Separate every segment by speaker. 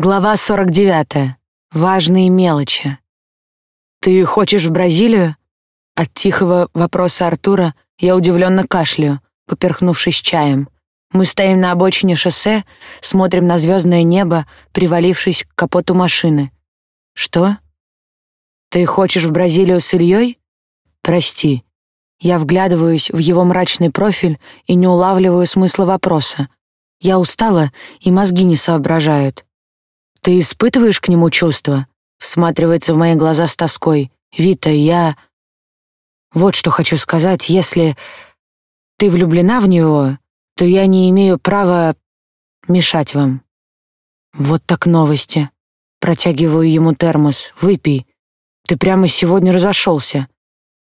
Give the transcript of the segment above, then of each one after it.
Speaker 1: Глава 49. Важные мелочи. «Ты хочешь в Бразилию?» От тихого вопроса Артура я удивленно кашляю, поперхнувшись чаем. Мы стоим на обочине шоссе, смотрим на звездное небо, привалившись к капоту машины. «Что? Ты хочешь в Бразилию с Ильей?» «Прости». Я вглядываюсь в его мрачный профиль и не улавливаю смысла вопроса. Я устала, и мозги не соображают. «Ты испытываешь к нему чувства?» Всматривается в мои глаза с тоской. «Вита, я...» «Вот что хочу сказать. Если ты влюблена в него, то я не имею права мешать вам». «Вот так новости». Протягиваю ему термос. «Выпей. Ты прямо сегодня разошелся».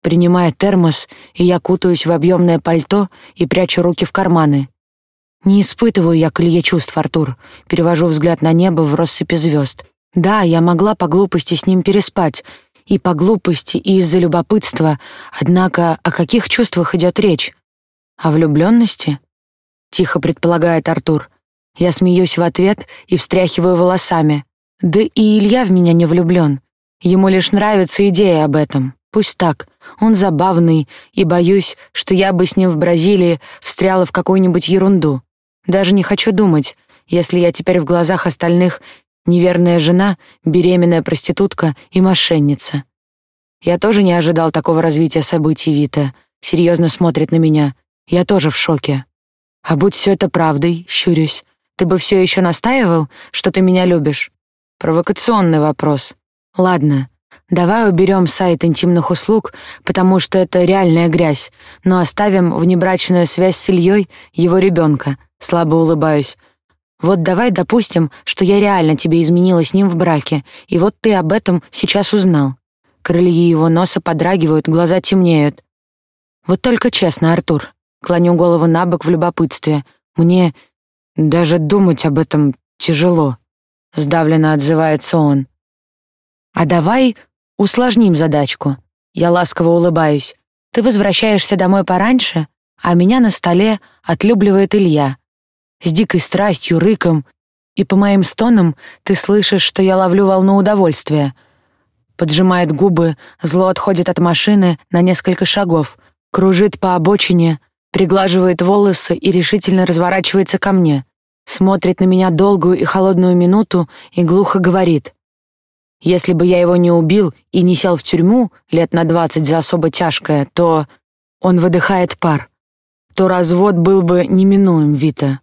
Speaker 1: Принимая термос, и я кутаюсь в объемное пальто и прячу руки в карманы. Не испытываю я к Илье чувств, Артур. Перевожу взгляд на небо в россыпи звезд. Да, я могла по глупости с ним переспать. И по глупости, и из-за любопытства. Однако о каких чувствах идет речь? О влюбленности? Тихо предполагает Артур. Я смеюсь в ответ и встряхиваю волосами. Да и Илья в меня не влюблен. Ему лишь нравится идея об этом. Пусть так. Он забавный, и боюсь, что я бы с ним в Бразилии встряла в какую-нибудь ерунду. Даже не хочу думать, если я теперь в глазах остальных неверная жена, беременная проститутка и мошенница. Я тоже не ожидал такого развития событий, Вита. Серьезно смотрит на меня. Я тоже в шоке. А будь все это правдой, щурюсь, ты бы все еще настаивал, что ты меня любишь? Провокационный вопрос. Ладно, давай уберем сайт интимных услуг, потому что это реальная грязь, но оставим внебрачную связь с Ильей, его ребенка, Слабо улыбаюсь. Вот давай допустим, что я реально тебе изменила с ним в браке, и вот ты об этом сейчас узнал. Крылья его носа подрагивают, глаза темнеют. Вот только честно, Артур, клоню голову на бок в любопытстве. Мне даже думать об этом тяжело, сдавленно отзывается он. А давай усложним задачку. Я ласково улыбаюсь. Ты возвращаешься домой пораньше, а меня на столе отлюбливает Илья с дикой страстью, рыком, и по моим стонам ты слышишь, что я ловлю волну удовольствия. Поджимает губы, зло отходит от машины на несколько шагов, кружит по обочине, приглаживает волосы и решительно разворачивается ко мне, смотрит на меня долгую и холодную минуту и глухо говорит: "Если бы я его не убил и не сел в тюрьму лет на двадцать за особо тяжкое, то он выдыхает пар. То развод был бы неминуем, Вита.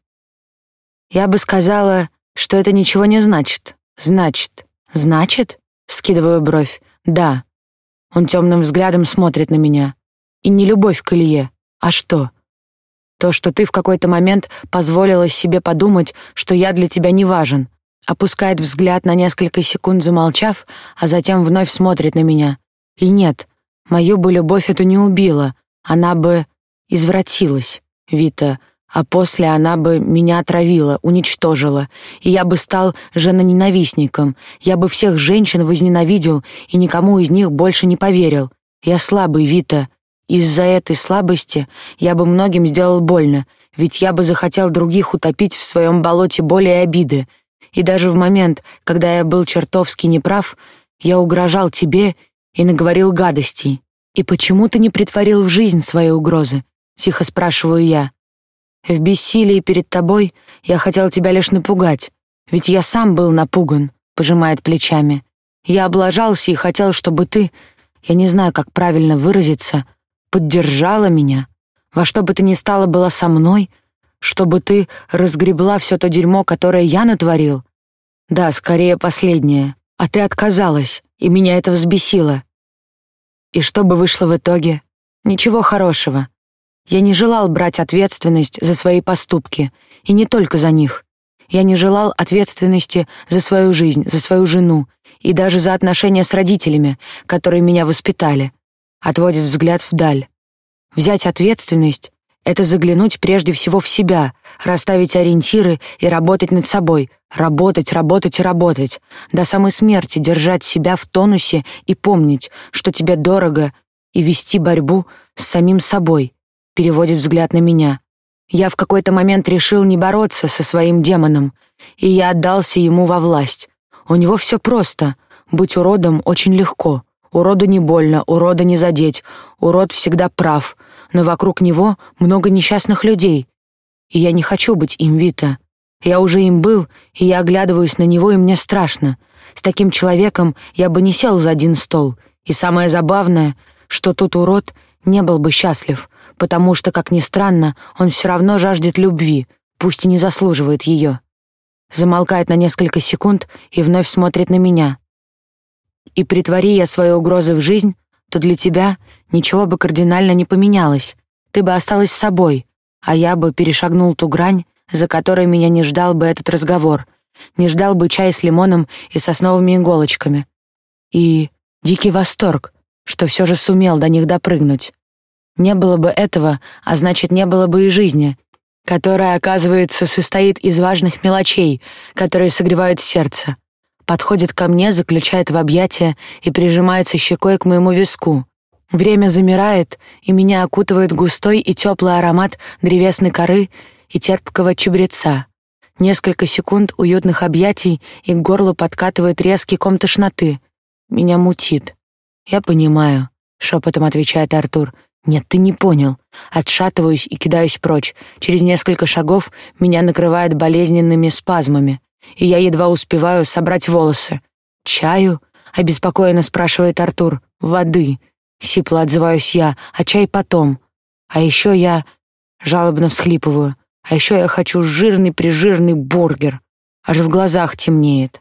Speaker 1: Я бы сказала, что это ничего не значит. Значит. Значит? Скидываю бровь. Да. Он темным взглядом смотрит на меня. И не любовь к Илье. А что? То, что ты в какой-то момент позволила себе подумать, что я для тебя не важен. Опускает взгляд на несколько секунд, замолчав, а затем вновь смотрит на меня. И нет, мою бы любовь эту не убила. Она бы извратилась. Вита, а после она бы меня отравила, уничтожила, и я бы стал женоненавистником, я бы всех женщин возненавидел и никому из них больше не поверил. Я слабый, Вита. Из-за этой слабости я бы многим сделал больно, ведь я бы захотел других утопить в своем болоте боли и обиды. И даже в момент, когда я был чертовски неправ, я угрожал тебе и наговорил гадостей. И почему ты не притворил в жизнь свои угрозы? Тихо спрашиваю я. В бессилии перед тобой я хотел тебя лишь напугать, ведь я сам был напуган, пожимает плечами. Я облажался и хотел, чтобы ты, я не знаю, как правильно выразиться, поддержала меня, во что бы ты ни стало была со мной, чтобы ты разгребла все то дерьмо, которое я натворил. Да, скорее последнее. А ты отказалась, и меня это взбесило. И что бы вышло в итоге? Ничего хорошего. Я не желал брать ответственность за свои поступки, и не только за них. Я не желал ответственности за свою жизнь, за свою жену и даже за отношения с родителями, которые меня воспитали. Отводит взгляд вдаль. Взять ответственность — это заглянуть прежде всего в себя, расставить ориентиры и работать над собой, работать, работать и работать, до самой смерти держать себя в тонусе и помнить, что тебе дорого, и вести борьбу с самим собой — переводит взгляд на меня. Я в какой-то момент решил не бороться со своим демоном. и я отдался ему во власть. У него все просто. Быть уродом очень легко. Уроду не больно, урода не задеть. Урод всегда прав. Но вокруг него много несчастных людей. И я не хочу быть им, Вита. Я уже им был, и я оглядываюсь на него, и мне страшно. С таким человеком я бы не сел за один стол. И самое забавное, что тот урод не был бы счастлив, потому что, как ни странно, он все равно жаждет любви, пусть и не заслуживает ее. Замолкает на несколько секунд и вновь смотрит на меня. И притвори я свои угрозы в жизнь, то для тебя ничего бы кардинально не поменялось. Ты бы осталась собой, а я бы перешагнул ту грань, за которой меня не ждал бы этот разговор, не ждал бы чай с лимоном и сосновыми иголочками. И дикий восторг, что все же сумел до них допрыгнуть. Не было бы этого, а значит, не было бы и жизни, которая, оказывается, состоит из важных мелочей, которые согревают сердце. Подходит ко мне, заключает в объятия и прижимается щекой к моему виску. Время замирает, и меня окутывает густой и теплый аромат древесной коры и терпкого чабреца. Несколько секунд уютных объятий, и к горлу подкатывает резкий ком тошноты. Меня мутит. «Я понимаю», — шепотом отвечает Артур. «Нет, ты не понял». Отшатываюсь и кидаюсь прочь. Через несколько шагов меня накрывает болезненными спазмами, и я едва успеваю собрать волосы. «Чаю?» — обеспокоенно спрашивает Артур. «Воды». Сипло отзываюсь я, а чай потом. А еще я жалобно всхлипываю. А еще я хочу жирный-прижирный бургер. Аж в глазах темнеет.